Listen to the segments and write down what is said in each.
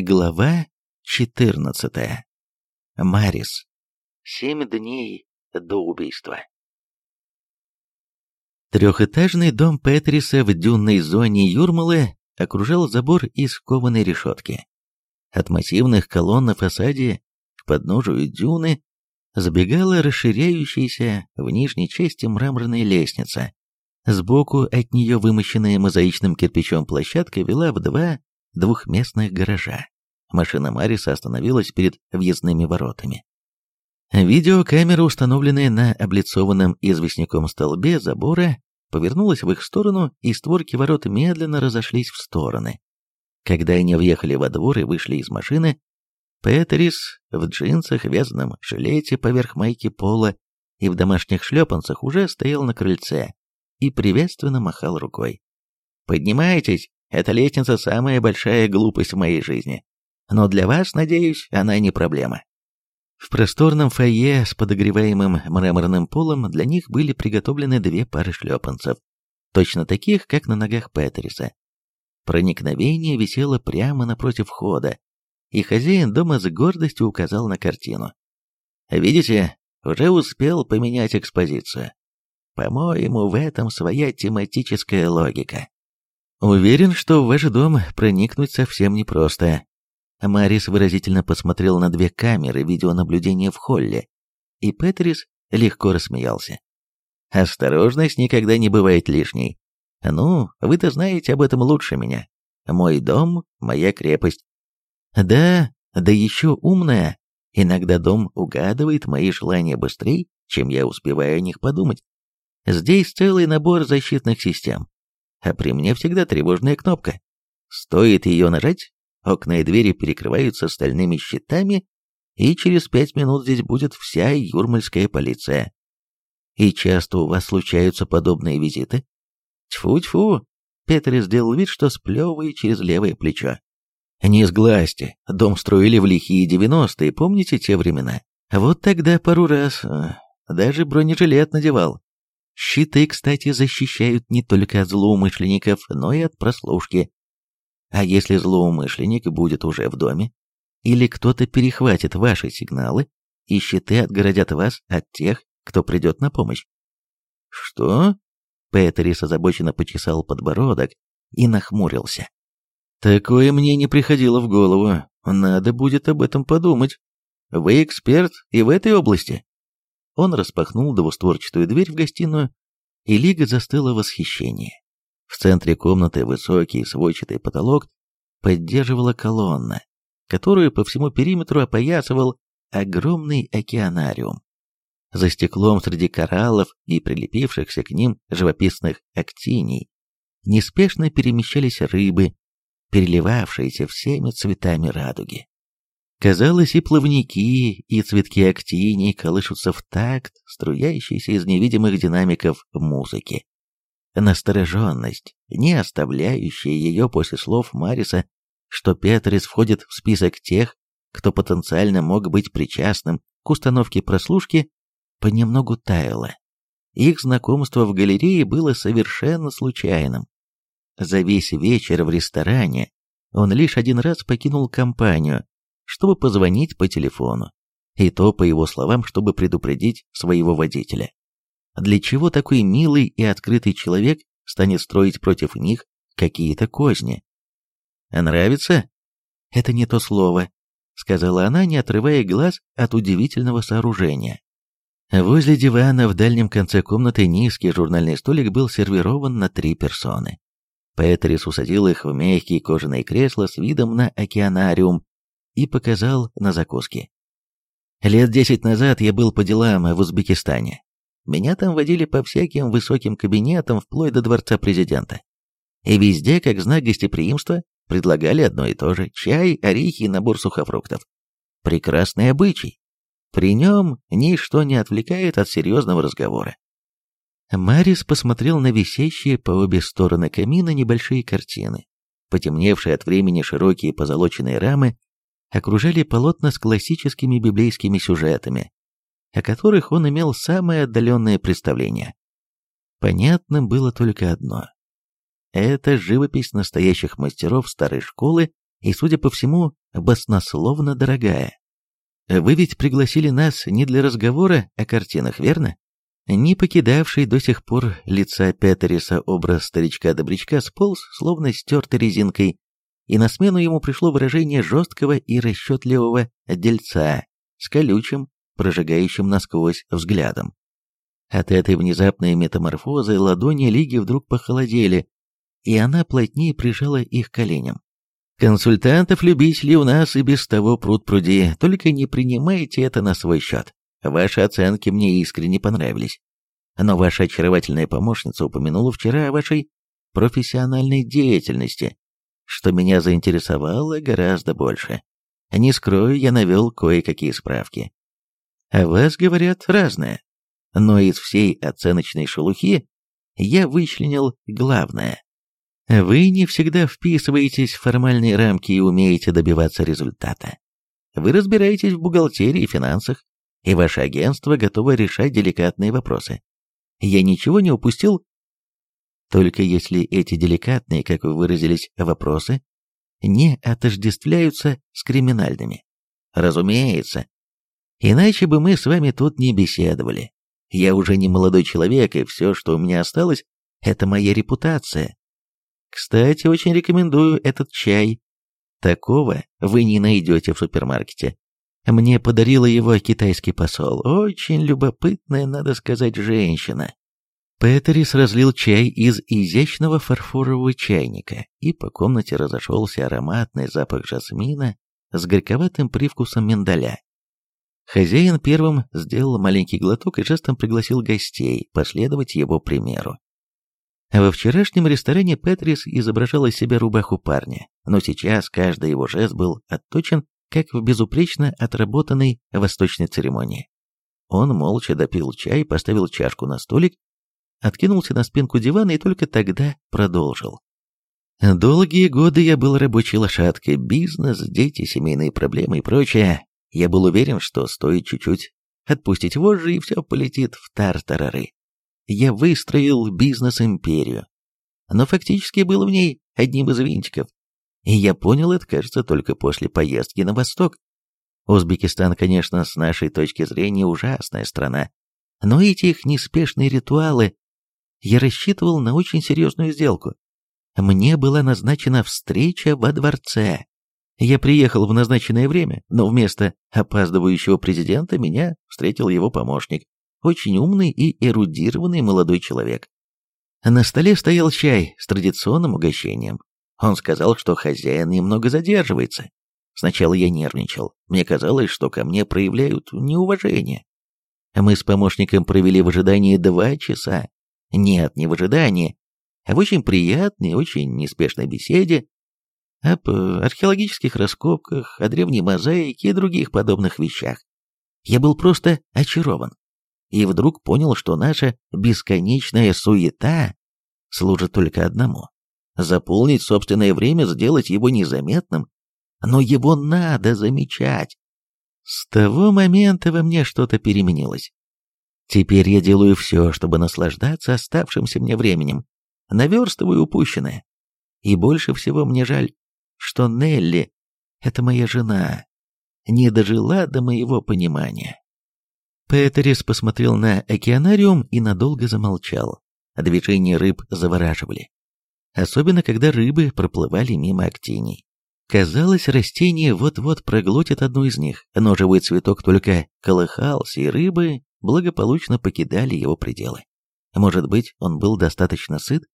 Глава 14. Марис. Семь дней до убийства. Трехэтажный дом Петриса в дюнной зоне Юрмалы окружал забор из кованой решетки. От массивных колонн на фасаде к подножию дюны забегала расширяющаяся в нижней части мраморная лестница. Сбоку от нее вымощенная мозаичным кирпичом площадка вела в два двухместных гаража. Машина Мариса остановилась перед въездными воротами. Видеокамера, установленная на облицованном известняком столбе забора, повернулась в их сторону, и створки ворот медленно разошлись в стороны. Когда они въехали во двор и вышли из машины, Петрис в джинсах, вязаном жилете поверх майки пола и в домашних шлепанцах уже стоял на крыльце и приветственно махал рукой. «Поднимайтесь!» Эта лестница – самая большая глупость в моей жизни. Но для вас, надеюсь, она не проблема. В просторном фойе с подогреваемым мраморным полом для них были приготовлены две пары шлепанцев, точно таких, как на ногах Петериса. Проникновение висело прямо напротив входа, и хозяин дома с гордостью указал на картину. «Видите, уже успел поменять экспозицию. По-моему, в этом своя тематическая логика». Уверен, что в ваш дом проникнуть совсем непросто. Марис выразительно посмотрел на две камеры видеонаблюдения в холле, и Петрис легко рассмеялся. Осторожность никогда не бывает лишней. Ну, вы-то знаете об этом лучше меня. Мой дом — моя крепость. Да, да еще умная. Иногда дом угадывает мои желания быстрее, чем я успеваю о них подумать. Здесь целый набор защитных систем а при мне всегда тревожная кнопка. Стоит ее нажать, окна и двери перекрываются стальными щитами, и через пять минут здесь будет вся юрмальская полиция. И часто у вас случаются подобные визиты? Тьфу-тьфу! Петр сделал вид, что сплевывает через левое плечо. Не сглазьте, дом строили в лихие девяностые, помните те времена? Вот тогда пару раз а, даже бронежилет надевал. Щиты, кстати, защищают не только от злоумышленников, но и от прослушки. А если злоумышленник будет уже в доме, или кто-то перехватит ваши сигналы, и щиты отгородят вас от тех, кто придет на помощь. Что? Петерис озабоченно почесал подбородок и нахмурился. Такое мне не приходило в голову. Надо будет об этом подумать. Вы эксперт и в этой области? Он распахнул двустворчатую дверь в гостиную, и Лига застыла в восхищении. В центре комнаты высокий сводчатый потолок поддерживала колонна, которую по всему периметру опоясывал огромный океанариум. За стеклом среди кораллов и прилепившихся к ним живописных актиний неспешно перемещались рыбы, переливавшиеся всеми цветами радуги. Казалось, и плавники, и цветки актинии колышутся в такт, струящийся из невидимых динамиков музыки. Настороженность, не оставляющая ее после слов Мариса, что Петрис входит в список тех, кто потенциально мог быть причастным к установке прослушки, понемногу таяла. Их знакомство в галерее было совершенно случайным. За весь вечер в ресторане он лишь один раз покинул компанию, чтобы позвонить по телефону. И то, по его словам, чтобы предупредить своего водителя. Для чего такой милый и открытый человек станет строить против них какие-то козни? «Нравится?» «Это не то слово», — сказала она, не отрывая глаз от удивительного сооружения. Возле дивана в дальнем конце комнаты низкий журнальный столик был сервирован на три персоны. Петрис усадил их в мягкие кожаные кресла с видом на океанариум, и показал на закуски. Лет десять назад я был по делам в Узбекистане. Меня там водили по всяким высоким кабинетам вплоть до дворца президента. И везде, как знак гостеприимства, предлагали одно и то же – чай, орехи и набор сухофруктов. Прекрасный обычай. При нем ничто не отвлекает от серьезного разговора. Марис посмотрел на висящие по обе стороны камина небольшие картины, потемневшие от времени широкие позолоченные рамы окружали полотна с классическими библейскими сюжетами, о которых он имел самое отдаленное представление. Понятным было только одно. Это живопись настоящих мастеров старой школы и, судя по всему, баснословно дорогая. Вы ведь пригласили нас не для разговора о картинах, верно? Не покидавший до сих пор лица Петериса образ старичка-добрячка сполз, словно стертый резинкой, и на смену ему пришло выражение жесткого и расчетливого дельца с колючим, прожигающим насквозь взглядом. От этой внезапной метаморфозы ладони Лиги вдруг похолодели, и она плотнее прижала их коленям. «Консультантов-любителей у нас и без того пруд-пруди, только не принимайте это на свой счет. Ваши оценки мне искренне понравились. Но ваша очаровательная помощница упомянула вчера о вашей профессиональной деятельности, что меня заинтересовало гораздо больше. Не скрою, я навел кое-какие справки. О вас говорят разное, но из всей оценочной шелухи я вычленил главное. Вы не всегда вписываетесь в формальные рамки и умеете добиваться результата. Вы разбираетесь в бухгалтерии и финансах, и ваше агентство готово решать деликатные вопросы. Я ничего не упустил только если эти деликатные, как вы выразились, вопросы не отождествляются с криминальными. Разумеется. Иначе бы мы с вами тут не беседовали. Я уже не молодой человек, и все, что у меня осталось, это моя репутация. Кстати, очень рекомендую этот чай. Такого вы не найдете в супермаркете. Мне подарила его китайский посол. Очень любопытная, надо сказать, женщина. Петерис разлил чай из изящного фарфорового чайника, и по комнате разошелся ароматный запах жасмина с горьковатым привкусом миндаля. Хозяин первым сделал маленький глоток и жестом пригласил гостей последовать его примеру. Во вчерашнем ресторане Петрис изображал из себя рубаху парня, но сейчас каждый его жест был отточен, как в безупречно отработанной восточной церемонии. Он молча допил чай, поставил чашку на столик откинулся на спинку дивана и только тогда продолжил. Долгие годы я был рабочей лошадкой, бизнес, дети, семейные проблемы и прочее. Я был уверен, что стоит чуть-чуть отпустить вожжи, и все полетит в тартарары. Я выстроил бизнес-империю, но фактически был в ней одним из винтиков. И я понял это, кажется, только после поездки на восток. Узбекистан, конечно, с нашей точки зрения ужасная страна, но эти их неспешные ритуалы я рассчитывал на очень серьезную сделку. Мне была назначена встреча во дворце. Я приехал в назначенное время, но вместо опаздывающего президента меня встретил его помощник, очень умный и эрудированный молодой человек. На столе стоял чай с традиционным угощением. Он сказал, что хозяин немного задерживается. Сначала я нервничал. Мне казалось, что ко мне проявляют неуважение. Мы с помощником провели в ожидании два часа, нет, не в ожидании, а в очень приятной, очень неспешной беседе об э, археологических раскопках, о древней мозаике и других подобных вещах. Я был просто очарован. И вдруг понял, что наша бесконечная суета служит только одному — заполнить собственное время, сделать его незаметным. Но его надо замечать. С того момента во мне что-то переменилось. Теперь я делаю все, чтобы наслаждаться оставшимся мне временем, наверстываю упущенное. И больше всего мне жаль, что Нелли, это моя жена, не дожила до моего понимания. Петерис посмотрел на океанариум и надолго замолчал. Движения рыб завораживали. Особенно, когда рыбы проплывали мимо актиний. Казалось, растение вот-вот проглотит одну из них, но живой цветок только колыхался, и рыбы благополучно покидали его пределы. Может быть, он был достаточно сыт?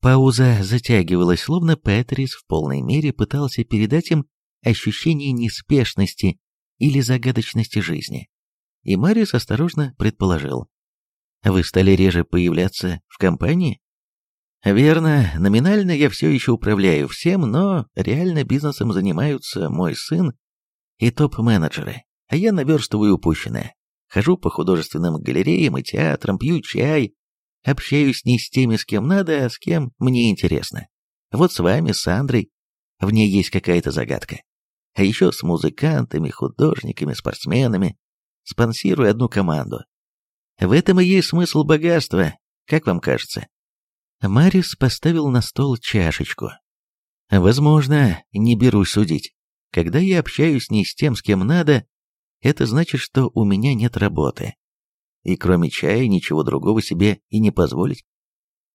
Пауза затягивалась, словно Петрис в полной мере пытался передать им ощущение неспешности или загадочности жизни. И Марис осторожно предположил. «Вы стали реже появляться в компании?» «Верно, номинально я все еще управляю всем, но реально бизнесом занимаются мой сын и топ-менеджеры, а я наверстываю упущенное. Хожу по художественным галереям и театрам, пью чай, общаюсь не с теми, с кем надо, а с кем мне интересно. Вот с вами, с Андрой. В ней есть какая-то загадка. А еще с музыкантами, художниками, спортсменами. Спонсирую одну команду. В этом и есть смысл богатства, как вам кажется? Марис поставил на стол чашечку. Возможно, не берусь судить. Когда я общаюсь не с тем, с кем надо, это значит, что у меня нет работы. И кроме чая ничего другого себе и не позволить.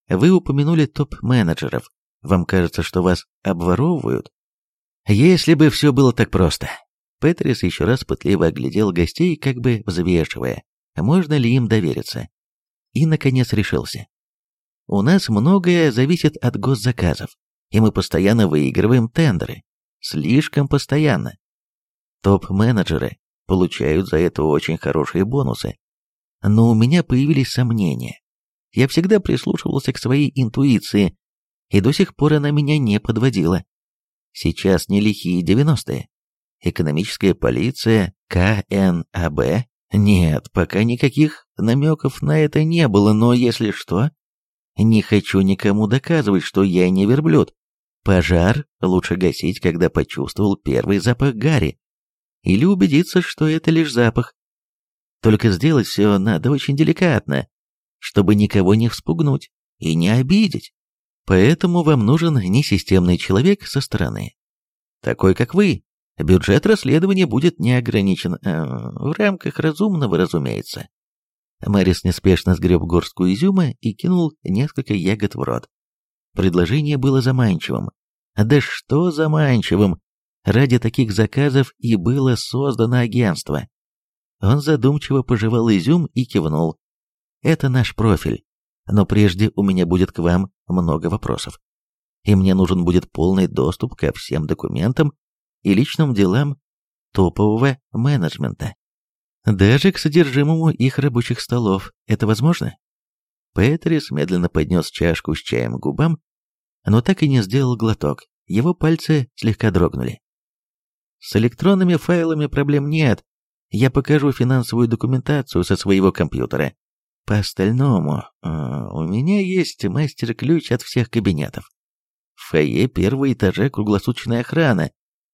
Вы упомянули топ-менеджеров. Вам кажется, что вас обворовывают? Если бы все было так просто. Петрис еще раз пытливо оглядел гостей, как бы взвешивая, можно ли им довериться. И, наконец, решился. У нас многое зависит от госзаказов, и мы постоянно выигрываем тендеры. Слишком постоянно. Топ-менеджеры получают за это очень хорошие бонусы. Но у меня появились сомнения. Я всегда прислушивался к своей интуиции, и до сих пор она меня не подводила. Сейчас не лихие девяностые. Экономическая полиция, КНАБ. Нет, пока никаких намеков на это не было, но если что... Не хочу никому доказывать, что я не верблюд. Пожар лучше гасить, когда почувствовал первый запах гари или убедиться, что это лишь запах. Только сделать все надо очень деликатно, чтобы никого не вспугнуть и не обидеть. Поэтому вам нужен несистемный человек со стороны. Такой, как вы. Бюджет расследования будет не ограничен, э, в рамках разумного, разумеется. Мэрис неспешно сгреб горстку изюма и кинул несколько ягод в рот. Предложение было заманчивым. Да что заманчивым! Ради таких заказов и было создано агентство. Он задумчиво пожевал изюм и кивнул. Это наш профиль. Но прежде у меня будет к вам много вопросов. И мне нужен будет полный доступ ко всем документам и личным делам топового менеджмента. Даже к содержимому их рабочих столов. Это возможно? Петрис медленно поднес чашку с чаем к губам, но так и не сделал глоток. Его пальцы слегка дрогнули. С электронными файлами проблем нет. Я покажу финансовую документацию со своего компьютера. По остальному, э, у меня есть мастер-ключ от всех кабинетов. В фойе первого этажа круглосуточная охрана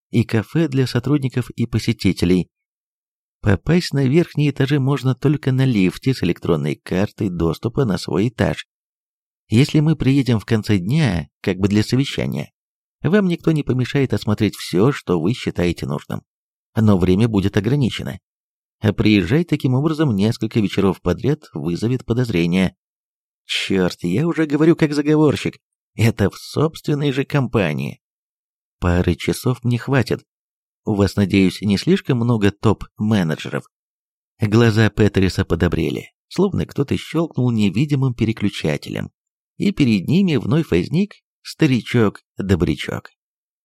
и кафе для сотрудников и посетителей. Попасть на верхние этажи можно только на лифте с электронной картой доступа на свой этаж. Если мы приедем в конце дня, как бы для совещания, вам никто не помешает осмотреть все, что вы считаете нужным. Но время будет ограничено. А приезжать таким образом несколько вечеров подряд вызовет подозрение. Черт, я уже говорю как заговорщик. Это в собственной же компании. Пары часов мне хватит. У вас, надеюсь, не слишком много топ-менеджеров. Глаза Петриса подобрели, словно кто-то щелкнул невидимым переключателем. И перед ними вновь возник старичок-добрячок.